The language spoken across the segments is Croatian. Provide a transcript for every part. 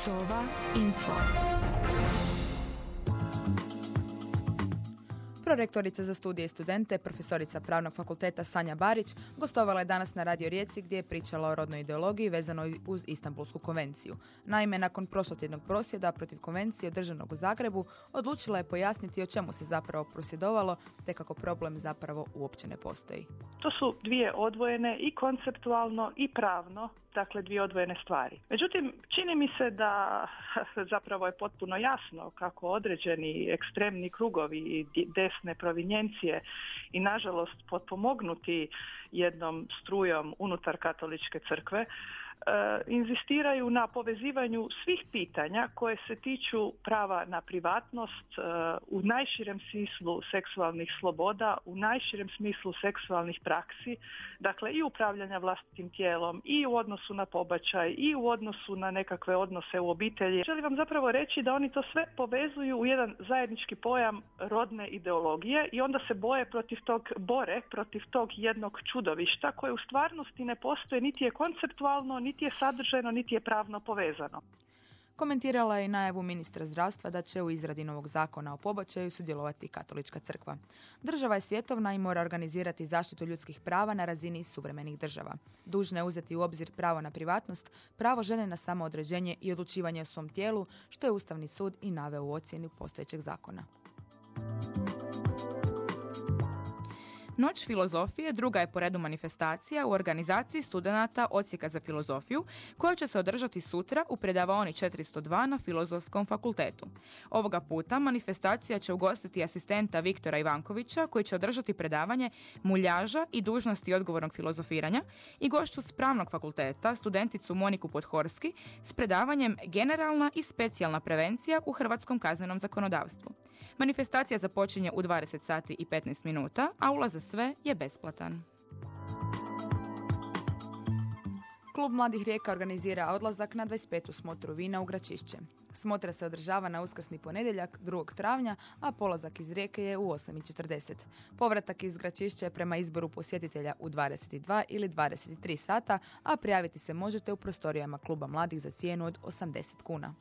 Sova Info. Prorektorica za studije i studente, profesorica Pravnog fakulteta Sanja Barić, gostovala je danas na Radio Rijeci gdje je pričala o rodnoj ideologiji vezanoj uz Istanbulsku konvenciju. Naime, nakon prošlotjednog prosjeda protiv konvencije održanog u Zagrebu, odlučila je pojasniti o čemu se zapravo prosjedovalo, te kako problem zapravo uopće ne postoji. To su dvije odvojene i konceptualno i pravno, dakle dvije odvojene stvari. Međutim, čini mi se da zapravo je potpuno jasno kako određeni ekstremni krugovi i desne provinjencije i nažalost potpomognuti jednom strujom unutar katoličke crkve inzistiraju na povezivanju svih pitanja koje se tiču prava na privatnost e, u najširem smislu seksualnih sloboda, u najširem smislu seksualnih praksi, dakle i upravljanja vlastitim tijelom i u odnosu na pobačaj i u odnosu na nekakve odnose u obitelji. Želim vam zapravo reći da oni to sve povezuju u jedan zajednički pojam rodne ideologije i onda se boje protiv tog, bore protiv tog jednog čudovišta koje u stvarnosti ne postoje niti je konceptualno, niti je sadržajno, niti je pravno povezano. Komentirala je i najavu ministra zdravstva da će u izradi novog zakona o pobačaju sudjelovati katolička crkva. Država je svjetovna i mora organizirati zaštitu ljudskih prava na razini suvremenih država. Dužna je uzeti u obzir pravo na privatnost, pravo žene na samoodređenje i odlučivanje o svom tijelu, što je Ustavni sud i naveo u ocjeni postojećeg zakona. Noć filozofije druga je po redu manifestacija u organizaciji studenata Odsjeka za filozofiju koja će se održati sutra u predavaoni 402 na Filozofskom fakultetu. Ovoga puta manifestacija će ugostiti asistenta Viktora Ivankovića koji će održati predavanje muljaža i dužnosti odgovornog filozofiranja i gošću s pravnog fakulteta, studenticu Moniku Podhorski s predavanjem Generalna i specijalna prevencija u hrvatskom kaznenom zakonodavstvu. Manifestacija započinje u 20 sati i 15 minuta, a ulaz za sve je besplatan. Klub Mladih rijeka organizira odlazak na 25. smotru vina u Gračišće. Smotra se održava na uskrsni ponedjeljak 2. travnja, a polazak iz rijeke je u 8.40. Povratak iz Gračišća je prema izboru posjetitelja u 22 ili 23 sata, a prijaviti se možete u prostorijama Kluba Mladih za cijenu od 80 kuna.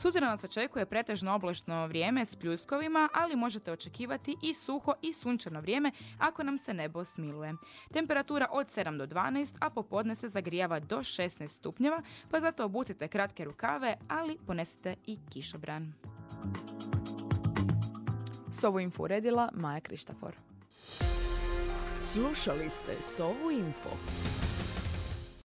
Sutra nas očekuje pretežno oblačno vrijeme s pljuskovima, ali možete očekivati i suho i sunčano vrijeme ako nam se nebo smiluje. Temperatura od 7 do 12, a popodne se zagrijava do 16 stupnjeva, pa zato obucite kratke rukave, ali ponesite i kišobran. S ovu info uredila Maja Krištafor. Slušali ste Sovu info.